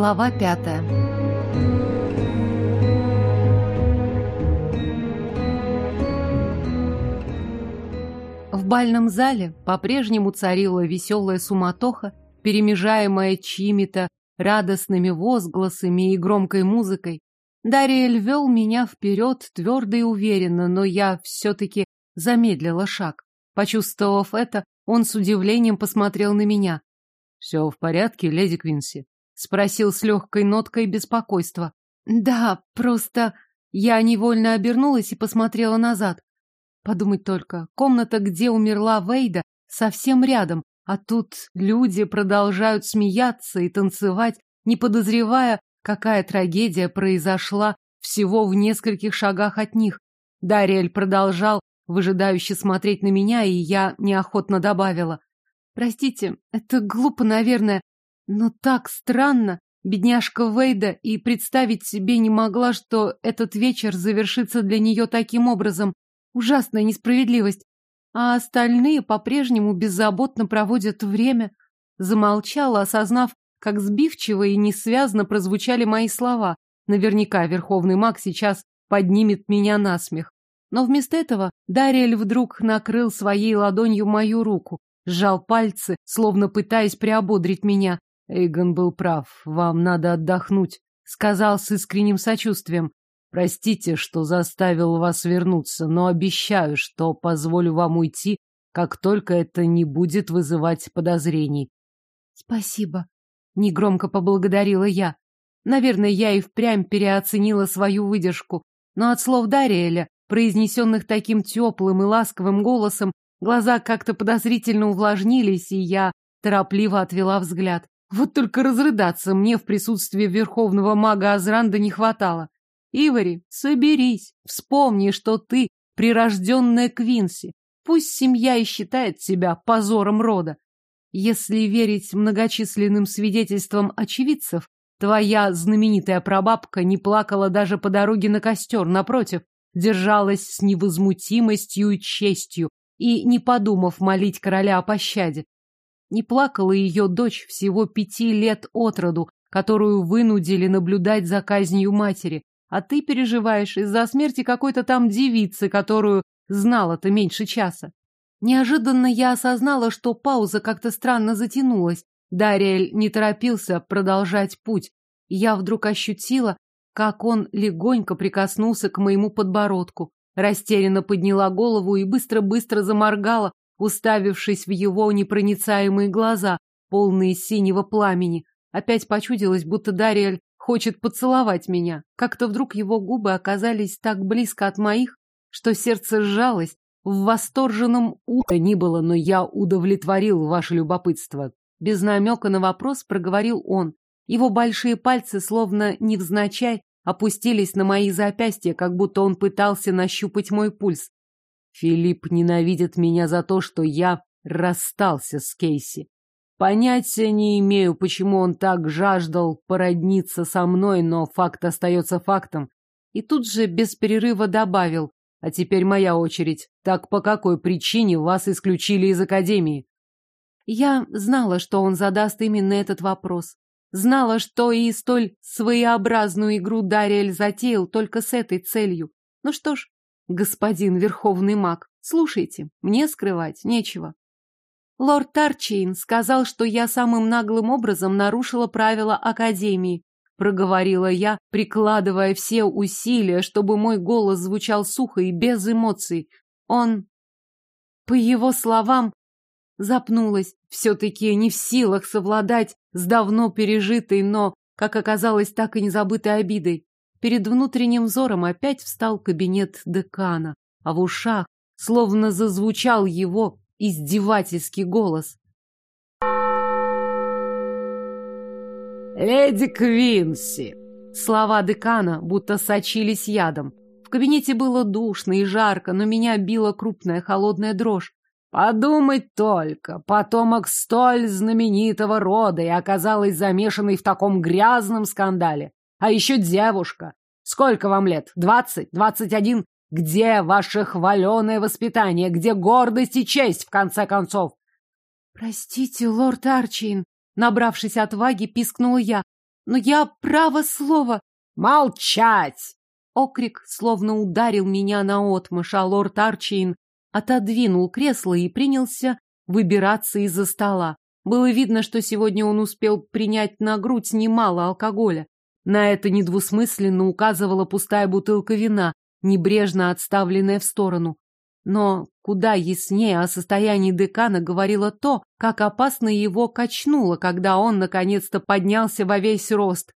Глава пятая. В бальном зале по-прежнему царила веселая суматоха, перемежаемая чьими-то радостными возгласами и громкой музыкой. Дариэль вел меня вперед твердо и уверенно, но я все-таки замедлила шаг. Почувствовав это, он с удивлением посмотрел на меня. «Все в порядке, леди Квинси?» Спросил с легкой ноткой беспокойства. Да, просто... Я невольно обернулась и посмотрела назад. Подумать только, комната, где умерла Вейда, совсем рядом, а тут люди продолжают смеяться и танцевать, не подозревая, какая трагедия произошла всего в нескольких шагах от них. Дариэль продолжал выжидающе смотреть на меня, и я неохотно добавила. «Простите, это глупо, наверное, но так странно. Бедняжка Вейда и представить себе не могла, что этот вечер завершится для нее таким образом. Ужасная несправедливость. А остальные по-прежнему беззаботно проводят время. Замолчала, осознав, как сбивчиво и несвязно прозвучали мои слова. Наверняка Верховный Маг сейчас поднимет меня на смех. Но вместо этого Дариэль вдруг накрыл своей ладонью мою руку, сжал пальцы, словно пытаясь приободрить меня, Эйгон был прав. Вам надо отдохнуть. Сказал с искренним сочувствием. Простите, что заставил вас вернуться, но обещаю, что позволю вам уйти, как только это не будет вызывать подозрений. Спасибо. Негромко поблагодарила я. Наверное, я и впрямь переоценила свою выдержку. Но от слов Дариэля, произнесенных таким теплым и ласковым голосом, глаза как-то подозрительно увлажнились, и я торопливо отвела взгляд. Вот только разрыдаться мне в присутствии верховного мага Азранда не хватало. Ивари, соберись, вспомни, что ты прирожденная Квинси. Пусть семья и считает тебя позором рода. Если верить многочисленным свидетельствам очевидцев, твоя знаменитая прабабка не плакала даже по дороге на костер, напротив, держалась с невозмутимостью и честью, и, не подумав молить короля о пощаде, не плакала ее дочь всего пяти лет от роду, которую вынудили наблюдать за казнью матери, а ты переживаешь из-за смерти какой-то там девицы, которую знала ты меньше часа. Неожиданно я осознала, что пауза как-то странно затянулась. Дариэль не торопился продолжать путь. я вдруг ощутила, как он легонько прикоснулся к моему подбородку. Растерянно подняла голову и быстро-быстро заморгала, уставившись в его непроницаемые глаза, полные синего пламени. Опять почудилось, будто Дариэль хочет поцеловать меня. Как-то вдруг его губы оказались так близко от моих, что сердце сжалось. В восторженном утро не было, но я удовлетворил ваше любопытство. Без намека на вопрос проговорил он. Его большие пальцы, словно невзначай, опустились на мои запястья, как будто он пытался нащупать мой пульс. Филипп ненавидит меня за то, что я расстался с Кейси. Понятия не имею, почему он так жаждал породниться со мной, но факт остается фактом. И тут же без перерыва добавил, а теперь моя очередь. Так по какой причине вас исключили из академии? Я знала, что он задаст именно этот вопрос. Знала, что и столь своеобразную игру Дариэль затеял только с этой целью. Ну что ж, господин верховный маг. Слушайте, мне скрывать нечего. Лорд Тарчейн сказал, что я самым наглым образом нарушила правила Академии, проговорила я, прикладывая все усилия, чтобы мой голос звучал сухо и без эмоций. Он, по его словам, запнулась, все-таки не в силах совладать с давно пережитой, но, как оказалось, так и незабытой обидой. Перед внутренним взором опять встал кабинет декана, а в ушах словно зазвучал его издевательский голос. «Леди Квинси!» Слова декана будто сочились ядом. В кабинете было душно и жарко, но меня била крупная холодная дрожь. Подумать только, потомок столь знаменитого рода и оказалась замешанной в таком грязном скандале. А еще девушка. Сколько вам лет? Двадцать? Двадцать один? Где ваше хваленое воспитание? Где гордость и честь, в конце концов? Простите, лорд Арчин, набравшись отваги, пискнула я. но я право слово. Молчать! Окрик словно ударил меня на отмышь, а лорд Арчейн отодвинул кресло и принялся выбираться из-за стола. Было видно, что сегодня он успел принять на грудь немало алкоголя. На это недвусмысленно указывала пустая бутылка вина, небрежно отставленная в сторону. Но куда яснее о состоянии декана говорило то, как опасно его качнуло, когда он наконец-то поднялся во весь рост.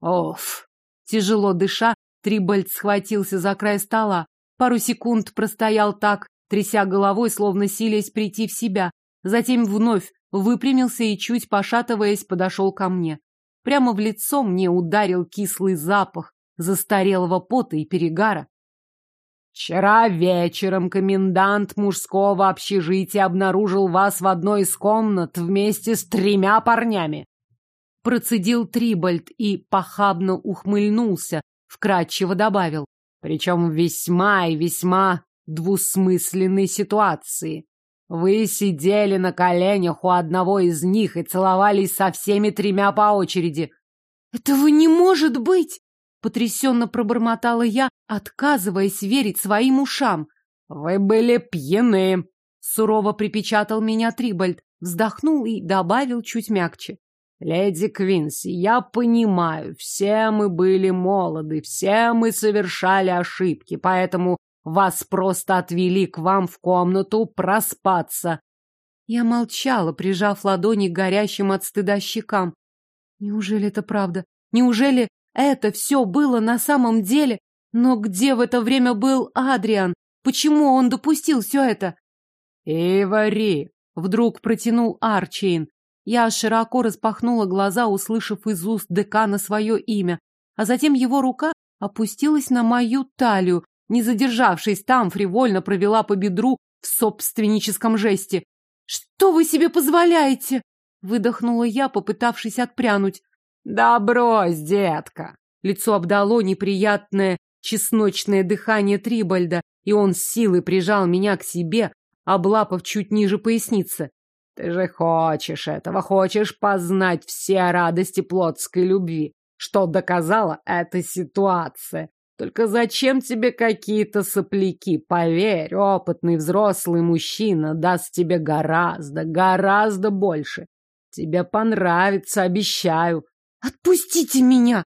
Оф! Тяжело дыша, Трибальд схватился за край стола. Пару секунд простоял так, тряся головой, словно силясь прийти в себя. Затем вновь выпрямился и, чуть пошатываясь, подошел ко мне. Прямо в лицо мне ударил кислый запах застарелого пота и перегара. «Вчера вечером комендант мужского общежития обнаружил вас в одной из комнат вместе с тремя парнями!» Процедил Трибальд и похабно ухмыльнулся, вкратчиво добавил. «Причем в весьма и весьма двусмысленной ситуации. Вы сидели на коленях у одного из них и целовались со всеми тремя по очереди. Этого не может быть! Потрясенно пробормотала я, отказываясь верить своим ушам. Вы были пьяны, сурово припечатал меня Трибальд, вздохнул и добавил чуть мягче. «Леди Квинси, я понимаю, все мы были молоды, все мы совершали ошибки, поэтому вас просто отвели к вам в комнату проспаться. Я молчала, прижав ладони к горящим от стыда щекам. Неужели это правда? Неужели это все было на самом деле? Но где в это время был Адриан? Почему он допустил все это? «Эйвори!» — вдруг протянул Арчейн. Я широко распахнула глаза, услышав из уст декана свое имя, а затем его рука опустилась на мою талию, не задержавшись там, фривольно провела по бедру в собственническом жесте. «Что вы себе позволяете?» — выдохнула я, попытавшись отпрянуть. «Да брось, детка!» Лицо обдало неприятное чесночное дыхание Трибальда, и он с силой прижал меня к себе, облапав чуть ниже поясницы. «Ты же хочешь этого, хочешь познать все радости плотской любви, что доказала эта ситуация. Только зачем тебе какие-то сопляки? Поверь, опытный взрослый мужчина даст тебе гораздо, гораздо больше. Тебе понравится, обещаю. Отпустите меня!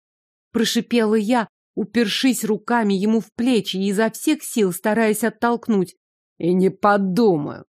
Прошипела я, упершись руками ему в плечи и изо всех сил стараясь оттолкнуть. И не подумаю.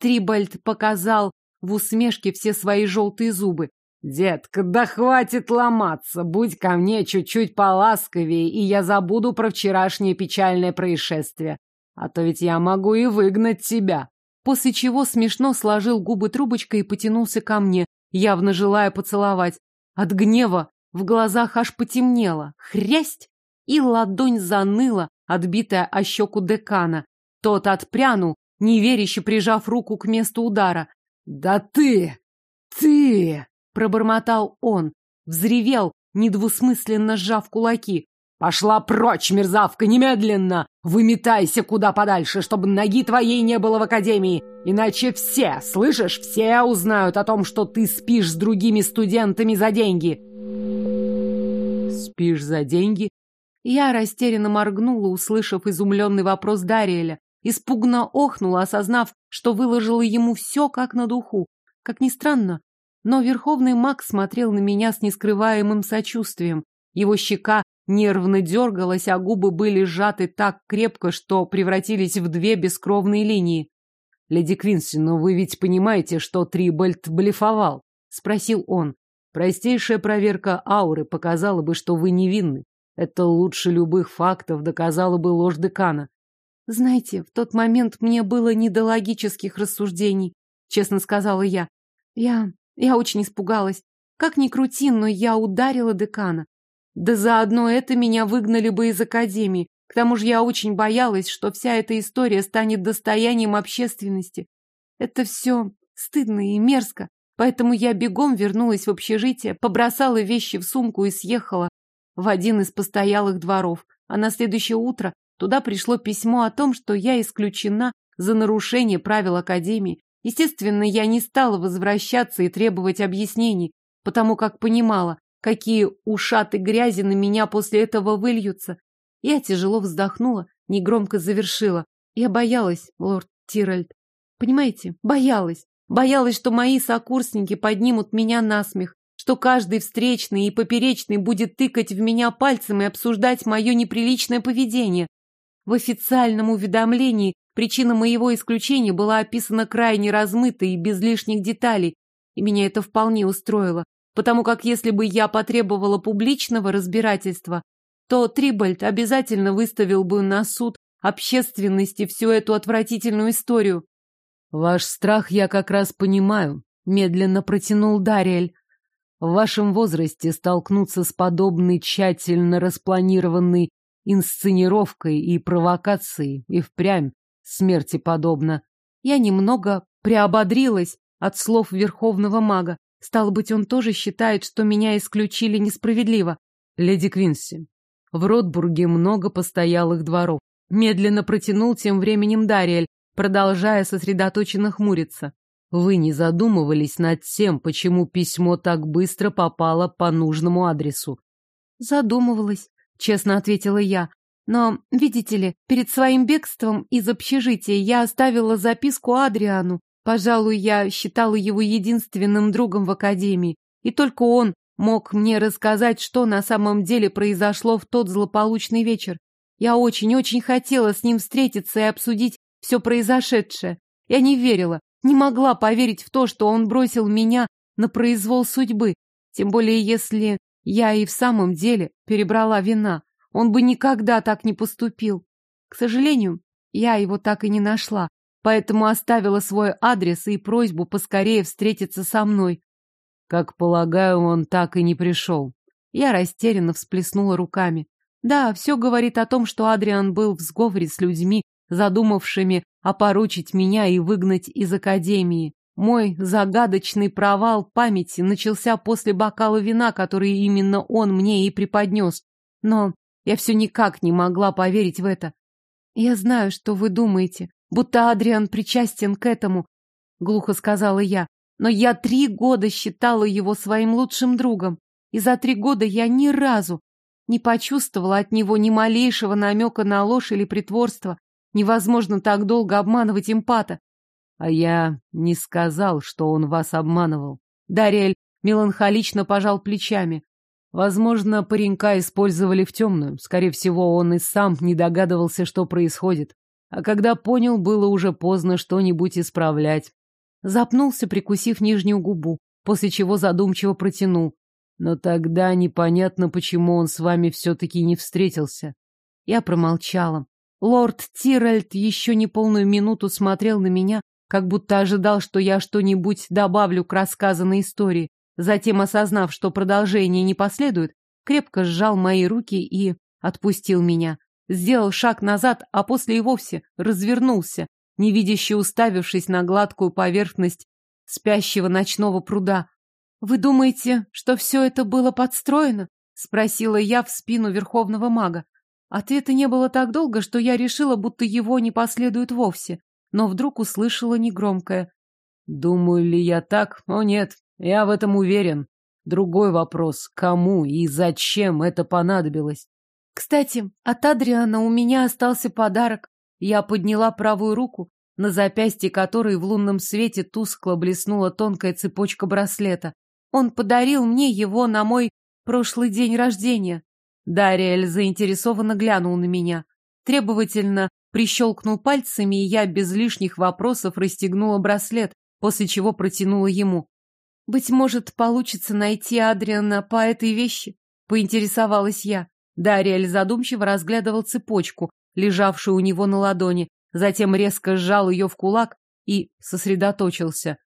Трибальд показал в усмешке все свои желтые зубы. «Детка, да хватит ломаться! Будь ко мне чуть-чуть поласковее, и я забуду про вчерашнее печальное происшествие. А то ведь я могу и выгнать тебя!» После чего смешно сложил губы трубочкой и потянулся ко мне, явно желая поцеловать. От гнева в глазах аж потемнело. Хрясть! И ладонь заныла, отбитая о щеку декана. Тот отпрянул, неверяще прижав руку к месту пробормотал он, взревел, недвусмысленно сжав кулаки. «Пошла прочь, мерзавка, немедленно! Выметайся куда подальше, чтобы ноги твоей не было в академии! Иначе все, слышишь, все узнают о том, что ты спишь с другими студентами за деньги!» «Спишь за деньги?» Я растерянно моргнула, услышав изумленный вопрос Дариэля. Испугно охнула, осознав, что выложила ему все как на духу. Как ни странно, но верховный маг смотрел на меня с нескрываемым сочувствием. Его щека нервно дергалась, а губы были сжаты так крепко, что превратились в две бескровные линии. «Леди Квинси, но вы ведь понимаете, что Трибальд блефовал?» — спросил он. «Простейшая проверка ауры показала бы, что вы невинны. Это лучше любых фактов доказала бы ложь декана». «Знаете, в тот момент мне было не до логических рассуждений», — честно сказала я. «Я я очень испугалась. Как ни крути, но я ударила декана. Да заодно это меня выгнали бы из академии. К тому же я очень боялась, что вся эта история станет достоянием общественности. Это все стыдно и мерзко, поэтому я бегом вернулась в общежитие, побросала вещи в сумку и съехала в один из постоялых дворов. А на следующее утро туда пришло письмо о том, что я исключена за нарушение правил Академии Естественно, я не стала возвращаться и требовать объяснений, потому как понимала, какие ушаты грязи на меня после этого выльются. Я тяжело вздохнула, негромко завершила. Я боялась, лорд Тиральд. Понимаете, боялась. Боялась, что мои сокурсники поднимут меня на смех, что каждый встречный и поперечный будет тыкать в меня пальцем и обсуждать мое неприличное поведение. В официальном уведомлении Причина моего исключения была описана крайне размыто и без лишних деталей, и меня это вполне устроило, потому как если бы я потребовала публичного разбирательства, то Трибальд обязательно выставил бы на суд общественности всю эту отвратительную историю. «Ваш страх я как раз понимаю», — медленно протянул Дариэль. «В вашем возрасте столкнуться с подобной тщательно распланированной инсценировкой и провокацией и впрямь смерти подобно. Я немного приободрилась от слов верховного мага. Стало быть, он тоже считает, что меня исключили несправедливо. Леди Квинси, в Ротбурге много постоялых дворов. Медленно протянул тем временем Дариэль, продолжая сосредоточенно хмуриться. Вы не задумывались над тем, почему письмо так быстро попало по нужному адресу? Задумывалась, честно ответила я, но, видите ли, перед своим бегством из общежития я оставила записку Адриану. Пожалуй, я считала его единственным другом в академии, и только он мог мне рассказать, что на самом деле произошло в тот злополучный вечер. Я очень-очень хотела с ним встретиться и обсудить все произошедшее. Я не верила, не могла поверить в то, что он бросил меня на произвол судьбы, тем более если я и в самом деле перебрала вина. Он бы никогда так не поступил. К сожалению, я его так и не нашла, поэтому оставила свой адрес и просьбу поскорее встретиться со мной. Как полагаю, он так и не пришел. Я растерянно всплеснула руками. Да, все говорит о том, что Адриан был в сговоре с людьми, задумавшими опорочить меня и выгнать из академии. Мой загадочный провал памяти начался после бокала вина, который именно он мне и преподнес. Но я все никак не могла поверить в это. Я знаю, что вы думаете, будто Адриан причастен к этому, глухо сказала я. Но я три года считала его своим лучшим другом, и за три года я ни разу не почувствовала от него ни малейшего намека на ложь или притворство. Невозможно так долго обманывать импата. А я не сказал, что он вас обманывал. Дарель меланхолично пожал плечами. Возможно, паренька использовали в темную. Скорее всего, он и сам не догадывался, что происходит. А когда понял, было уже поздно что-нибудь исправлять. Запнулся, прикусив нижнюю губу, после чего задумчиво протянул. Но тогда непонятно, почему он с вами все-таки не встретился. Я промолчала. Лорд Тиральд еще не полную минуту смотрел на меня, как будто ожидал, что я что-нибудь добавлю к рассказанной истории. Затем, осознав, что продолжение не последует, крепко сжал мои руки и отпустил меня. Сделал шаг назад, а после и вовсе развернулся, невидяще уставившись на гладкую поверхность спящего ночного пруда. «Вы думаете, что все это было подстроено?» — спросила я в спину верховного мага. Ответа не было так долго, что я решила, будто его не последует вовсе, но вдруг услышала негромкое. «Думаю ли я так? О нет, я в этом уверен. Другой вопрос, кому и зачем это понадобилось? Кстати, от Адриана у меня остался подарок. Я подняла правую руку, на запястье которой в лунном свете тускло блеснула тонкая цепочка браслета. Он подарил мне его на мой прошлый день рождения. Дариэль заинтересованно глянул на меня. Требовательно прищелкнул пальцами, и я без лишних вопросов расстегнула браслет, после чего протянула ему. «Быть может, получится найти Адриана по этой вещи?» — поинтересовалась я. Дариэль задумчиво разглядывал цепочку, лежавшую у него на ладони, затем резко сжал ее в кулак и сосредоточился.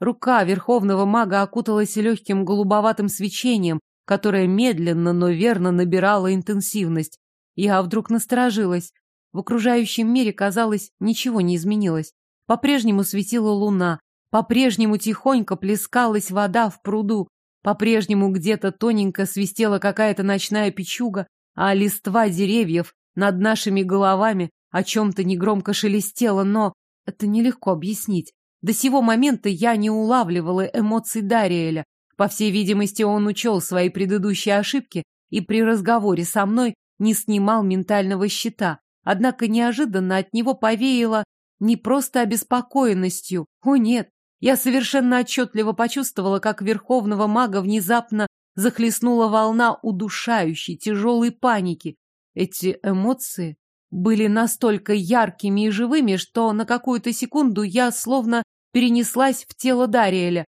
Рука верховного мага окуталась легким голубоватым свечением, которое медленно, но верно набирало интенсивность. Я вдруг насторожилась. В окружающем мире, казалось, ничего не изменилось. По-прежнему светила луна, по-прежнему тихонько плескалась вода в пруду, по-прежнему где-то тоненько свистела какая-то ночная печуга, а листва деревьев над нашими головами о чем-то негромко шелестела, но это нелегко объяснить. До сего момента я не улавливала эмоций Дариэля. По всей видимости, он учел свои предыдущие ошибки и при разговоре со мной не снимал ментального щита. Однако неожиданно от него повеяло не просто обеспокоенностью, о нет, я совершенно отчетливо почувствовала, как верховного мага внезапно захлестнула волна удушающей, тяжелой паники. Эти эмоции были настолько яркими и живыми, что на какую-то секунду я словно перенеслась в тело Дариэля.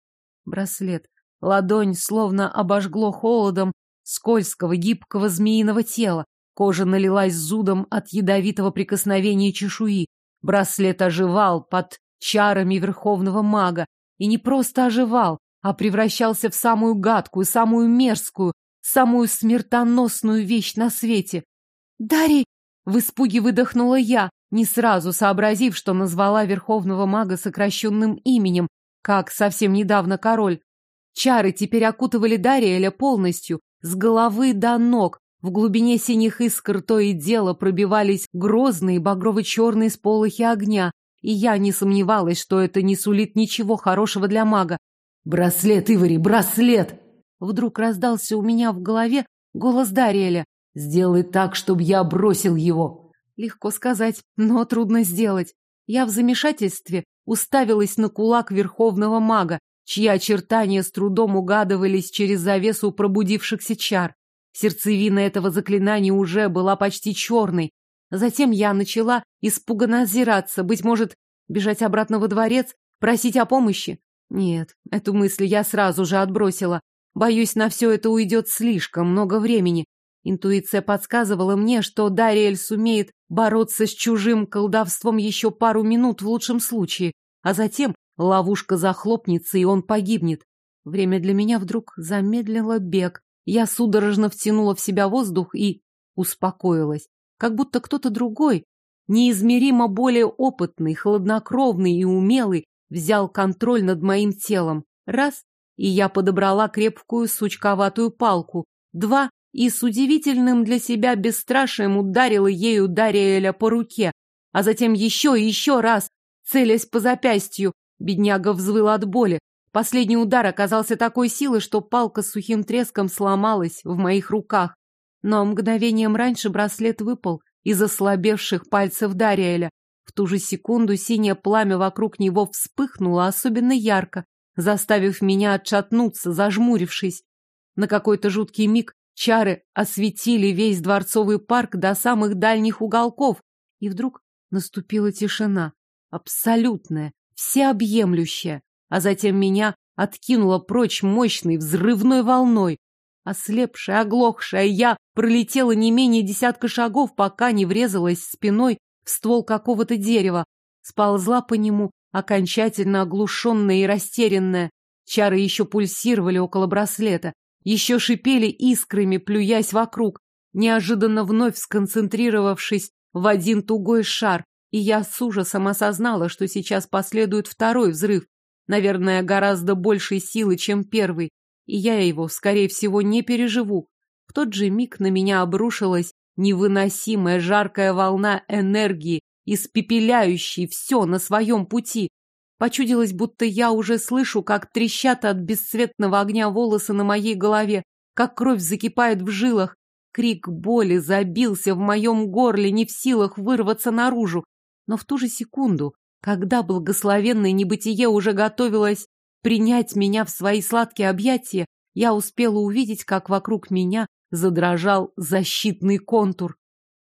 Браслет. Ладонь словно обожгло холодом скользкого, гибкого змеиного тела. Кожа налилась зудом от ядовитого прикосновения чешуи. Браслет оживал под чарами верховного мага и не просто оживал, а превращался в самую гадкую, самую мерзкую, самую смертоносную вещь на свете. «Дарий!» — в испуге выдохнула я, не сразу сообразив, что назвала верховного мага сокращенным именем, как совсем недавно король. Чары теперь окутывали Дариэля полностью, с головы до ног, в глубине синих искр то и дело пробивались грозные багрово-черные сполохи огня, и я не сомневалась, что это не сулит ничего хорошего для мага. «Браслет, Ивари, браслет!» Вдруг раздался у меня в голове голос Дариэля. «Сделай так, чтобы я бросил его!» Легко сказать, но трудно сделать. Я в замешательстве уставилась на кулак верховного мага, чьи очертания с трудом угадывались через завесу пробудившихся чар. Сердцевина этого заклинания уже была почти черной, Затем я начала испуганно озираться, быть может, бежать обратно во дворец, просить о помощи. Нет, эту мысль я сразу же отбросила. Боюсь, на все это уйдет слишком много времени. Интуиция подсказывала мне, что Дариэль сумеет бороться с чужим колдовством еще пару минут в лучшем случае, а затем ловушка захлопнется, и он погибнет. Время для меня вдруг замедлило бег. Я судорожно втянула в себя воздух и успокоилась как будто кто-то другой, неизмеримо более опытный, хладнокровный и умелый, взял контроль над моим телом. Раз, и я подобрала крепкую сучковатую палку. Два, и с удивительным для себя бесстрашием ударила ею Дариэля по руке, а затем еще и еще раз, целясь по запястью. Бедняга взвыл от боли. Последний удар оказался такой силы, что палка с сухим треском сломалась в моих руках. Но мгновением раньше браслет выпал из ослабевших пальцев Дариэля. В ту же секунду синее пламя вокруг него вспыхнуло особенно ярко, заставив меня отшатнуться, зажмурившись. На какой-то жуткий миг чары осветили весь дворцовый парк до самых дальних уголков, и вдруг наступила тишина, абсолютная, всеобъемлющая, а затем меня откинуло прочь мощной взрывной волной, Ослепшая, оглохшая, я пролетела не менее десятка шагов, пока не врезалась спиной в ствол какого-то дерева, сползла по нему, окончательно оглушенная и растерянная. Чары еще пульсировали около браслета, еще шипели искрами, плюясь вокруг, неожиданно вновь сконцентрировавшись в один тугой шар, и я с ужасом осознала, что сейчас последует второй взрыв, наверное, гораздо большей силы, чем первый и я его, скорее всего, не переживу. В тот же миг на меня обрушилась невыносимая жаркая волна энергии, испепеляющей все на своем пути. Почудилось, будто я уже слышу, как трещат от бесцветного огня волосы на моей голове, как кровь закипает в жилах. Крик боли забился в моем горле, не в силах вырваться наружу. Но в ту же секунду, когда благословенное небытие уже готовилось принять меня в свои сладкие объятия, я успела увидеть, как вокруг меня задрожал защитный контур.